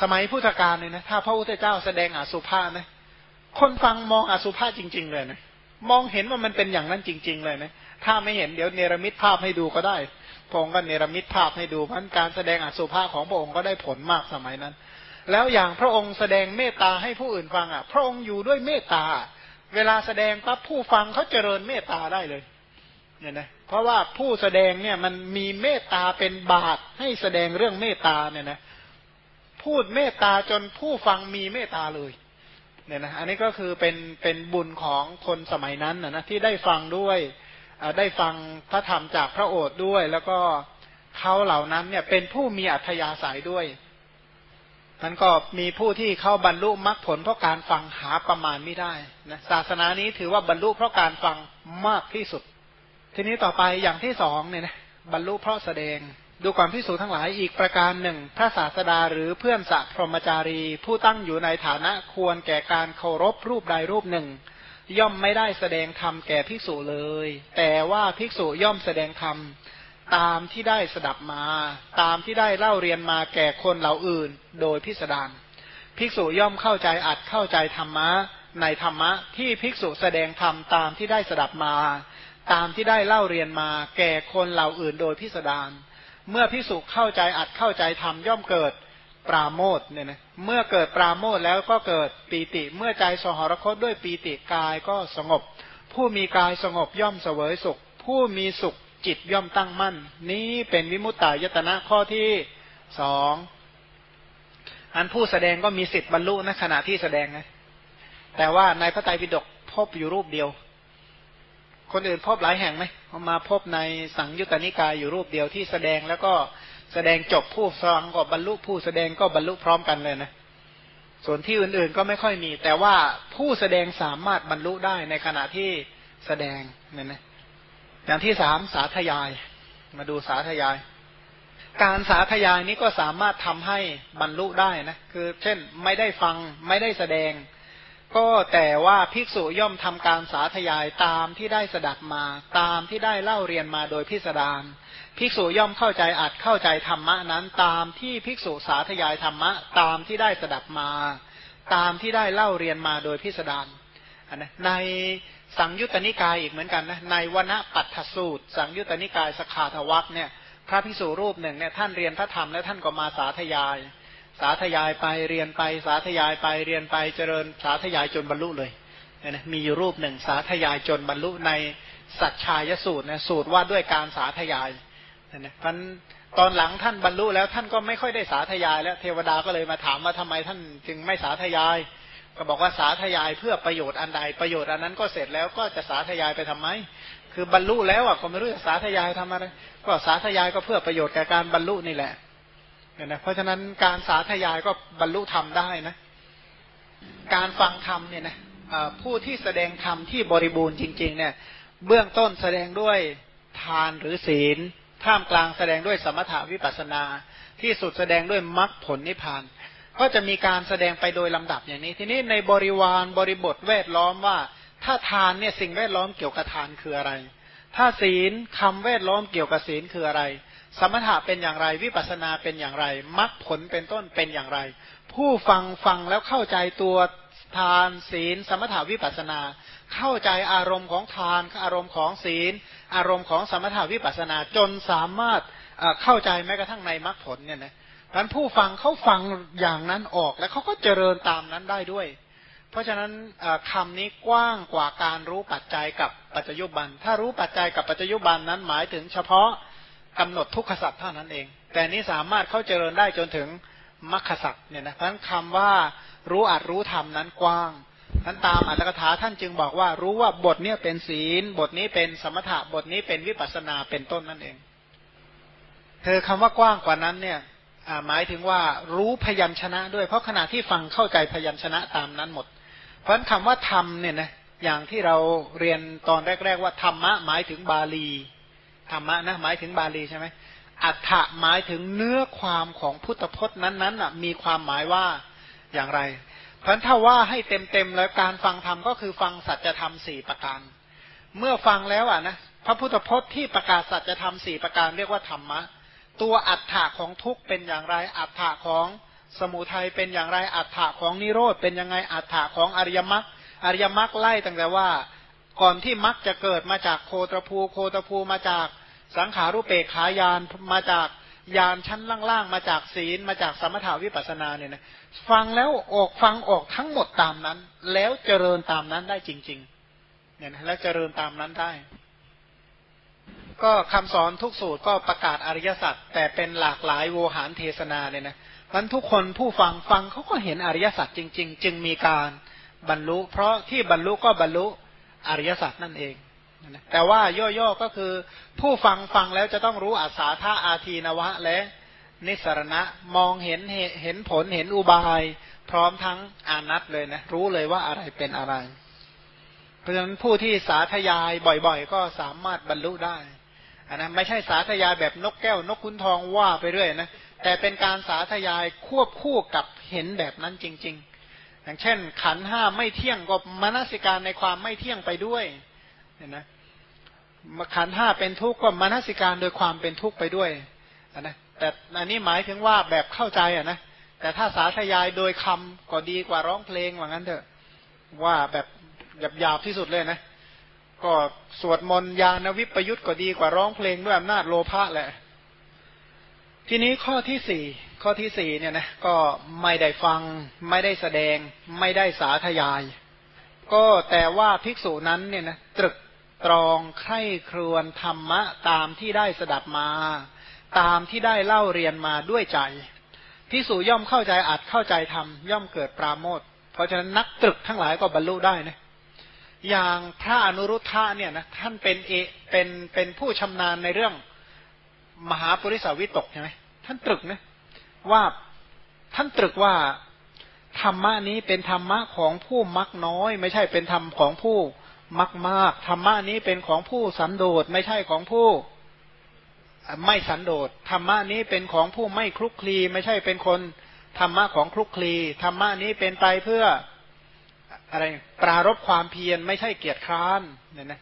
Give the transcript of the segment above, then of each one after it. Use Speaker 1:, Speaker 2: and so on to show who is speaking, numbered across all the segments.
Speaker 1: สมัยพุทธกาลเนี่ยนะถ้าพระพุทธเจ้าแสดงอสุภะนะคนฟังมองอสุภะจริง ๆ เลยนะมองเห็นว่ามันเป็นอย่างนั้นจริง ๆ เลยนะถ้าไม่เห็นเดี๋ยวเนรมิตภาพให้ดูก็ได้พระองค์ก็เนรมิตภาพให้ดูเพราะการแสดงอสุภะของพระองค์ก็ได้ผลมากสมัยนั้น แล้วอย่างพระองค์แสดงเมตตาให้ผู้อื่นฟังอะ พระองค์อยู่ด้วยเมตตา เวลาแสดงปั๊บผู้ฟังเขาเจริญเมตตาได้เลยเนี่ยนะเพราะว่าผู้แสดงเนี่ยมันมีเมตตาเป็นบาตให้แสดงเรื่องเมตตาเนี่ยนะ พูดเมตตาจนผู้ฟังมีเมตตาเลยเนี่ยนะอันนี้ก็คือเป็นเป็นบุญของคนสมัยนั้นนะนะที่ได้ฟังด้วยได้ฟังพระธรรมจากพระโอษฐ์ด้วย แล้วก็เขาเหล่านั้นเนี่ยเป็นผู้มีอัธยาศัยด้วยนั้นก็มีผู้ที่เข้าบรรลุมรรคผลเพราะการฟังหาประมาณไม่ได้นะศาสนานี้ถือว่าบรรลุเพราะการฟังมากที่สุด ทีนี้ต่อไปอย่างที่สองเนี่ยนะบรรลุเพราะแสดง ดูความพิสูจน์ทั้งหลายอีกประการหนึ่ง พระศาสดาหรือเพื่อนสัพพรมจารี ผู้ตั้งอยู่ในฐานะควรแก่การเคารพรูปใดรูปหนึ่ง ย่อมไม่ได้แสดงธรรมแก่ภิกษุเลย แต่ว่าภิกษุย่อมแสดงธรรมตามที่ได้สดับมา ตามที่ได้เล่าเรียนมาแก่คนเหล่าอื่น โดยพิสดารภิกษุย่อมเข้าใจอัดเข้าใจธรรมะ ในธรรมะ ที่ภิกษุแสดงธรรมตามที่ได้สดับมา ตามที่ได้เล่าเรียนมา แก่คนเหล่าอื่นโดยพิสดาร เมื่อพิสุเข้าใจอัดเข้าใจทำย่อมเกิดปราโมทเนี่ยนะเมื่อเกิดปราโมทแล้วก็เกิดปีติ เมื่อใจสหรคตด้วยปีติกายก็สงบ ผู้มีกายสงบย่อมเสวยสุข ผู้มีสุขจิตย่อมตั้งมั่น นี้เป็นวิมุตตายตนะข้อที่สองอันผู้แสดงก็มีสิทธิ์บรรลุในขณะที่แสดงนะแต่ว่าในพระไตรปิฎกพบอยู่รูปเดียว คนอื่นพบหลายแห่งไหมมาพบในสังยุตตนิกายอยู่รูปเดียวที่แสดงแล้วก็แสดงจบผู้ฟังก็บรรลุผู้แสดงก็บรรลุพร้อมกันเลยนะส่วนที่อื่นๆก็ไม่ค่อยมี แต่ว่าผู้แสดงสามารถบรรลุได้ในขณะที่แสดงเนี่ยนะอย่างที่สามสาธยาย มาดูสาธยาย การสาธยายนี้ก็สามารถทำให้บรรลุได้นะคือ เช่นไม่ได้ฟังไม่ได้แสดง ก็แต่ว่าภิกษุย่อมทำการสาธยายตามที่ได้สดับมา ตามที่ได้เล่าเรียนมาโดยพิสดารภิกษุย่อมเข้าใจอัดเข้าใจธรรมะนั้น ตามที่ภิกษุสาธยายธรรมะ ตามที่ได้สดับมา ตามที่ได้เล่าเรียนมาโดยพิสดารนะในสังยุตตนิกายอีกเหมือนกันนะในวณปัตถสูตร สังยุตตนิกายสขาทวักเนี่ย พระภิกษุรูปหนึ่งเนี่ยท่านเรียนพระธรรมแล้วท่านก็มาสาธยาย สาธยายไปเรียนไป สาธยายไปเรียนไปเจริญสาธยายจนบรรลุเลยนะมีอยู่รูปหนึ่งสาธยายจนบรรลุในสัจชายสูตรนะสูตรว่าด้วยการสาธยายนะพันตอนหลังท่านบรรลุแล้วท่านก็ไม่ค่อยได้สาธยาย แล้วเทวดาก็เลยมาถามว่าทำไมท่านจึงไม่สาธยาย ก็บอกว่าสาธยายเพื่อประโยชน์อันใดประโยชน์อันนั้นก็เสร็จแล้วก็จะสาธยายไปทำไม คือบรรลุแล้วอะก็ไม่รู้จะสาธยายทำอะไรก็สาธยายก็เพื่อประโยชน์แก่การบรรลุนี่แหละ เนี่ยนะเพราะฉะนั้นการสาธยายก็บรรลุธรรมได้นะ การฟังธรรมเนี่ยนะผู้ที่แสดงธรรมที่บริบูรณ์จริง ๆ เนี่ย เบื้องต้นแสดงด้วยทานหรือศีล ท่ามกลางแสดงด้วยสมถาวิปัสนา ที่สุดแสดงด้วยมรรคผลนิพพาน ก็จะมีการแสดงไปโดยลำดับอย่างนี้ ทีนี้ในบริวารบริบทแวดล้อมว่า ถ้าทานเนี่ยสิ่งแวดล้อมเกี่ยวกับทานคืออะไร ถ้าศีลคำแวดล้อมเกี่ยวกับศีลคืออะไร สมถะเป็นอย่างไร วิปัสนาเป็นอย่างไรมรรคผลเป็นต้นเป็นอย่างไร ผู้ฟังฟังแล้วเข้าใจตัวทานศีล สมถาวิปัสนา เข้าใจอารมณ์ของทานอารมณ์ของศีล อารมณ์ของสมถาวิปัสนาจนสามารถเข้าใจแม้กระทั่งในมรรคผลเนี่ยนะพันผู้ฟังเขาฟังอย่างนั้นออกแล้วเขาก็เจริญตามนั้นได้ด้วย เพราะฉะนั้นคำนี้กว้างกว่าการรู้ปัจจัยกับปัจจยุบัน ถ้ารู้ปัจจัยกับปัจจยุบันนั้นหมายถึงเฉพาะ กำหนดทุกขสัตว์เท่านั้นเอง แต่นี้สามารถเข้าเจริญได้จนถึงมรรคสัตว์เนี่ยนะเพราะนั้นคำว่ารู้อัดรู้ธรรมนั้นกว้างท่านตามอัตถกถาท่านจึงบอกว่ารู้ว่าบทนี้เป็นศีล บทนี้เป็นสมถะบทนี้เป็นวิปัสนาเป็นต้นนั่นเอง เธอคำว่ากว้างกว่านั้นเนี่ยหมายถึงว่ารู้พยัญชนะด้วย เพราะขณะที่ฟังเข้าใจพยัญชนะตามนั้นหมด เพราะคำว่าธรรมเนี่ยนะอย่างที่เราเรียนตอนแรก ๆ ว่าธรรมะหมายถึงบาลี ธรรมะนะหมายถึงบาลีใช่ไหมอัฏฐะหมายถึงเนื้อความของพุทธพจน์นั้นๆอะมีความหมายว่าอย่างไร เพราะถ้าว่าให้เต็มๆแล้วการฟังธรรมก็คือฟังสัจธรรมสี่ประการ เมื่อฟังแล้วอะนะพระพุทธพจน์ที่ประกาศสัจธรรมสี่ประการเรียกว่าธรรมะ ตัวอัฏฐะของทุกเป็นอย่างไร อัฏฐะของสมุทัยเป็นอย่างไร อัฏฐะของนิโรธเป็นยังไง อัฏฐะของอริยมรรค อริยมรรคไล่ตั้งแต่ว่า ก่อนที่มรรคจะเกิดมาจากโคตรภู โคตรภูมาจากสังขารุเปกขายานมาจากยานชั้นล่างๆ มาจากศีลมาจากสมถาวิปัสนาเนี่ยนะฟังแล้วออกฟังออกทั้งหมดตามนั้น แล้วเจริญตามนั้นได้จริง ๆ เนี่ยนะแล้วเจริญตามนั้นได้ ก็คำสอนทุกสูตรก็ประกาศอริยสัจแต่เป็นหลากหลายโวหารเทศนาเนี่ยนะมันทุกคนผู้ฟังฟังเขาก็เห็นอริยสัจจริง ๆ จึงมีการบรรลุ เพราะที่บรรลุก็บรรลุ อริยสัจนั่นเอง แต่ว่าย่อๆก็คือ ผู้ฟังฟังแล้วจะต้องรู้อาสาธาอาทีนวะ และนิสรณะมองเห็นเห็นผลเห็นอุบาย พร้อมทั้งอานัตเลยนะ รู้เลยว่าอะไรเป็นอะไร เพราะฉะนั้นผู้ที่สาธยายบ่อยๆ ก็สามารถบรรลุได้อันนะไม่ใช่สาธยายแบบนกแก้วนกขุนทองว่าไปเรื่อยนะแต่เป็นการสาธยายควบคู่กับเห็นแบบนั้นจริง ๆ อย่างเช่น ขันห้าไม่เที่ยงก็มนสิการในความไม่เที่ยงไปด้วยเห็นไหมขันห้าเป็นทุกข์ก็มนสิการโดยความเป็นทุกข์ไปด้วยนะแต่อันนี้หมายถึงว่าแบบเข้าใจอะนะแต่ถ้าสาธยายโดยคำก็ดีกว่าร้องเพลงว่างั้นเถอะ ว่าแบบหยาบที่สุดเลยนะ ก็สวดมนต์ยานวิปยุทธ์ก็ดีกว่าร้องเพลงด้วยอำนาจโลภะแหละ ทีนี้ข้อที่สี่ ข้อที่สี่เนี่ยนะก็ไม่ได้ฟัง ไม่ได้แสดง ไม่ได้สาธยาย ก็แต่ว่าภิกษุนั้นเนี่ยนะตรึกตรองไข้ครวนธรรมะตามที่ได้สดับมา ตามที่ได้เล่าเรียนมาด้วยใจพิสูย่อมเข้าใจอัดเข้าใจทำย่อมเกิดปราโมทเพราะฉะนั้นนักตรึกทั้งหลายก็บรรลุได้นะอย่างพระอนุรุทธะเนี่ยนะท่านเป็นเอเป็นเป็นผู้ชำนาญในเรื่องมหาปริสาวิตกใช่ไหมท่านตรึกนะ ว่าท่านตรึกว่าธรรมะนี้เป็นธรรมะของผู้มักน้อย ไม่ใช่เป็นธรรมของผู้มากมากธรรมะนี้เป็นของผู้สันโดษไม่ใช่ของผู้ไม่สันโดษธรรมะนี้เป็นของผู้ไม่คลุกคลี ไม่ใช่เป็นคนธรรมะของคลุกคลีธรรมะนี้เป็นไปเพื่ออะไรปรารบความเพียรไม่ใช่เกียรติคร้านเนี่ยนะ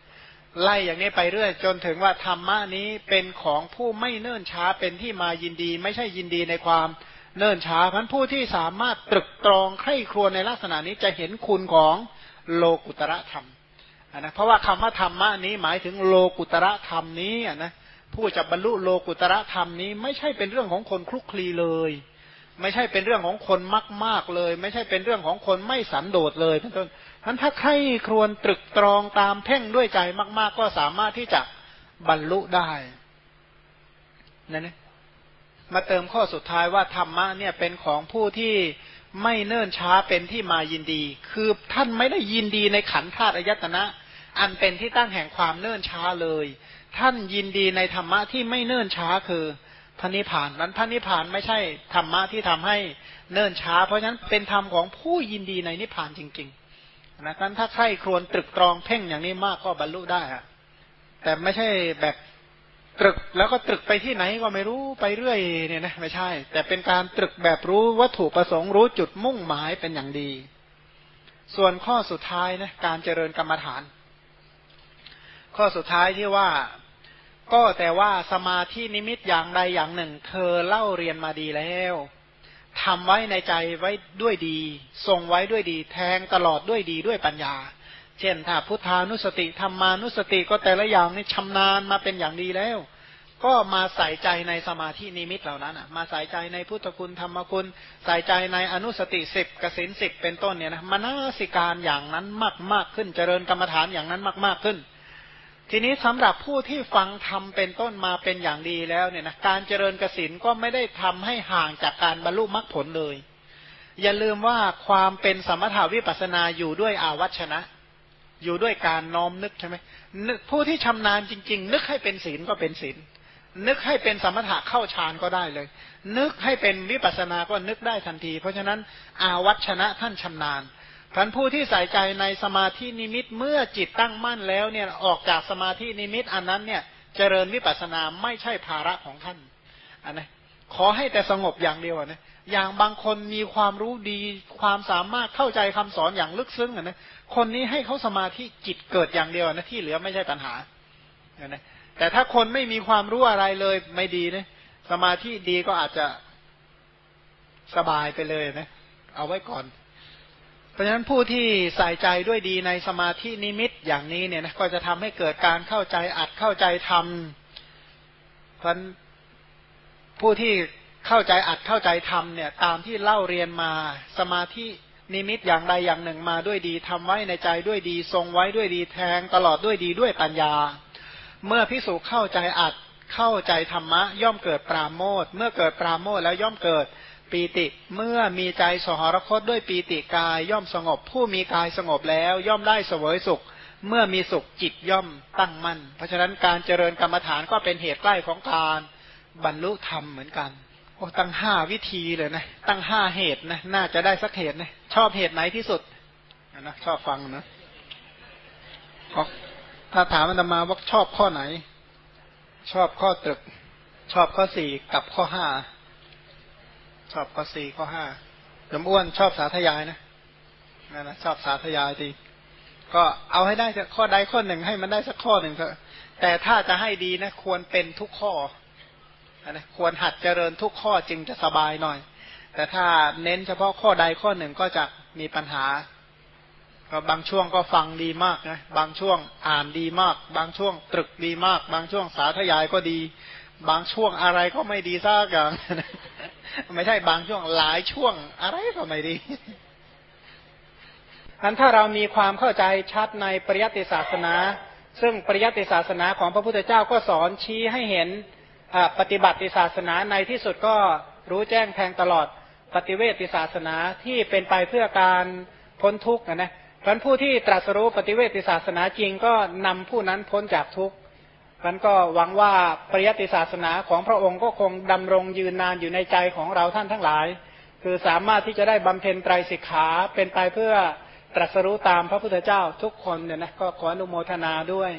Speaker 1: ไล่อย่างนี้ไปเรื่อย จนถึงว่าธรรมะนี้เป็นของผู้ไม่เนิ่นช้าเป็นที่มายินดี ไม่ใช่ยินดีในความเนิ่นช้าพันผู้ที่สามารถตรึกตรองใคร่ครวญในลักษณะนี้จะเห็นคุณของโลกุตระธรรมนะเพราะว่าคำว่าธรรมะนี้หมายถึงโลกุตระธรรมนี้นะผู้จะบรรลุโลกุตระธรรมนี้ ไม่ใช่เป็นเรื่องของคนคลุกคลีเลย ไม่ใช่เป็นเรื่องของคนมากมากเลย ไม่ใช่เป็นเรื่องของคนไม่สันโดษเลยท่านต้นท่านถ้าใครครวญตรึกตรองตามเพ่งด้วยใจมาก ๆ ก็สามารถที่จะบรรลุได้นั่นนะมาเติมข้อสุดท้ายว่าธรรมะเนี่ยเป็นของผู้ที่ไม่เนิ่นช้าเป็นที่มายินดี คือท่านไม่ได้ยินดีในขันธาตุอายตนะ อันเป็นที่ตั้งแห่งความเนิ่นช้าเลย ท่านยินดีในธรรมะที่ไม่เนิ่นช้าคือ พระนิพพานนั้นพระนิพพานไม่ใช่ธรรมะที่ทำให้เนิ่นช้า เพราะฉะนั้นเป็นธรรมของผู้ยินดีในนิพพานจริงๆนะนั้นถ้าใครครวญตรึกตรองเพ่งอย่างนี้มากก็บรรลุได้อะแต่ไม่ใช่แบบตรึกแล้วก็ตรึกไปที่ไหนก็ไม่รู้ไปเรื่อยเนี่ยนะไม่ใช่ แต่เป็นการตรึกแบบรู้วัตถุประสงค์รู้จุดมุ่งหมายเป็นอย่างดี ส่วนข้อสุดท้ายนะการเจริญกรรมฐาน ข้อสุดท้ายที่ว่า ก็แต่ว่าสมาธินิมิตอย่างใดอย่างหนึ่ง เธอเล่าเรียนมาดีแล้วทำไว้ในใจไว้ด้วยดี ทรงไว้ด้วยดีแทงตลอดด้วยดีด้วยปัญญา เช่นถ้าพุทธานุสติธรรมานุสติก็แต่ละอย่างนี่ชำนาญมาเป็นอย่างดีแล้ว ก็มาใส่ใจในสมาธินิมิตเหล่านั้นมาใส่ใจในพุทธคุณธรรมคุณ ใส่ใจในอนุสติสิบกสินสิบเป็นต้นเนี่ยนะมานาสิการอย่างนั้นมากมากขึ้นเจริญกรรมฐานอย่างนั้นมากมากขึ้น ทีนี้สำหรับผู้ที่ฟังทำเป็นต้นมาเป็นอย่างดีแล้วเนี่ยนะการเจริญกสินก็ไม่ได้ทำให้ห่างจากการบรรลุมรรคผลเลย อย่าลืมว่าความเป็นสมถาวิปัสนาอยู่ด้วยอาวัชนะ อยู่ด้วยการน้อมนึกใช่ไหมผู้ที่ชำนาญจริง ๆ นึกให้เป็นศีลก็เป็นศีลนึกให้เป็นสมถะเข้าฌานก็ได้เลย นึกให้เป็นวิปัสสนาก็นึกได้ทันที เพราะฉะนั้นอาวัชนะท่านชำนาญ ท่านผู้ที่ใส่ใจในสมาธินิมิตเมื่อจิตตั้งมั่นแล้วเนี่ยออกจากสมาธินิมิตอันนั้นเนี่ยเจริญวิปัสนาไม่ใช่ภาระของท่านอันนะขอให้แต่สงบอย่างเดียวนะอย่างบางคนมีความรู้ดีความสามารถเข้าใจคำสอนอย่างลึกซึ้งนะคนนี้ให้เขาสมาธิจิตเกิดอย่างเดียวนะที่เหลือไม่ใช่ปัญหานะแต่ถ้าคนไม่มีความรู้อะไรเลยไม่ดีนะสมาธิดีก็อาจจะสบายไปเลยนะ เอาไว้ก่อน พราะฉะนั้นผู้ที่ใส่ใจด้วยดีในสมาธินิมิตอย่างนี้เนี่ยนะก็จะทำให้เกิดการเข้าใจอัดเข้าใจทำเพราะผู้ที่เข้าใจอัดเข้าใจทำเนี่ย ตามที่เล่าเรียนมาสมาธินิมิตอย่างใดอย่างหนึ่งมาด้วยดีทำไว้ในใจด้วยดี ทรงไว้ด้วยดีแทง ตลอดด้วยดีด้วยปัญญา เมื่อพิสูจเข้าใจอัดเข้าใจธรรมะ ย่อมเกิดปราโมทเมื่อเกิดปราโมทแล้วย่อมเกิด ปีติ เมื่อมีใจสหรคตด้วยปีติกายย่อมสงบ ผู้มีกายสงบแล้วย่อมได้เสวยสุข เมื่อมีสุขจิตย่อมตั้งมั่น เพราะฉะนั้นการเจริญกรรมฐานก็เป็นเหตุใกล้ของการบรรลุธรรมเหมือนกันโอ้ตั้งห้าวิธีเลยนะ ตั้งห้าเหตุนะ น่าจะได้สักเหตุนะ ชอบเหตุไหนที่สุดนะชอบฟังนะถ้าถามมันมาว่าชอบข้อไหน ชอบข้อตรึก ชอบข้อสี่กับข้อห้า ชอบข้อสี่ข้อห้าจำอ้วนชอบสาธยายนะนั่นนะชอบสาธยายดีก็เอาให้ได้ข้อใดข้อหนึ่งให้มันได้สักข้อหนึ่งเถอะแต่ถ้าจะให้ดีนะ ควรเป็นทุกข้อนะควรหัดเจริญทุกข้อจึงจะสบายหน่อย แต่ถ้าเน้นเฉพาะข้อใดข้อหนึ่งก็จะมีปัญหา ก็บางช่วงก็ฟังดีมากนะบางช่วงอ่านดีมาก บางช่วงตรึกดีมาก บางช่วงสาธยายก็ดี บางช่วงอะไรก็ไม่ดีซากอย่าง ไม่ใช่บางช่วงหลายช่วง อะไรก็ไม่ดีอันถ้าเรามีความเข้าใจชัดในปริยัติศาสนา ซึ่งปริยัติศาสนาของพระพุทธเจ้าก็สอนชี้ให้เห็นปฏิบัติศาสนาในที่สุดก็รู้แจ้งแทงตลอดปฏิเวติศาสนาที่เป็นไปเพื่อการพ้นทุกข์นะนะพราะผู้ที่ตรัสรู้ปฏิเวติศาสนาจริงก็นำผู้นั้นพ้นจากทุกข์ มันก็หวังว่าปริยัติศาสนาของพระองค์ก็คงดำรงยืนนานอยู่ในใจของเราท่านทั้งหลาย คือสามารถที่จะได้บำเพ็ญไตรสิกขาเป็นไปเพื่อตรัสรู้ตามพระพุทธเจ้าทุกคนเนี่ยนะก็ขออนุโมทนาด้วย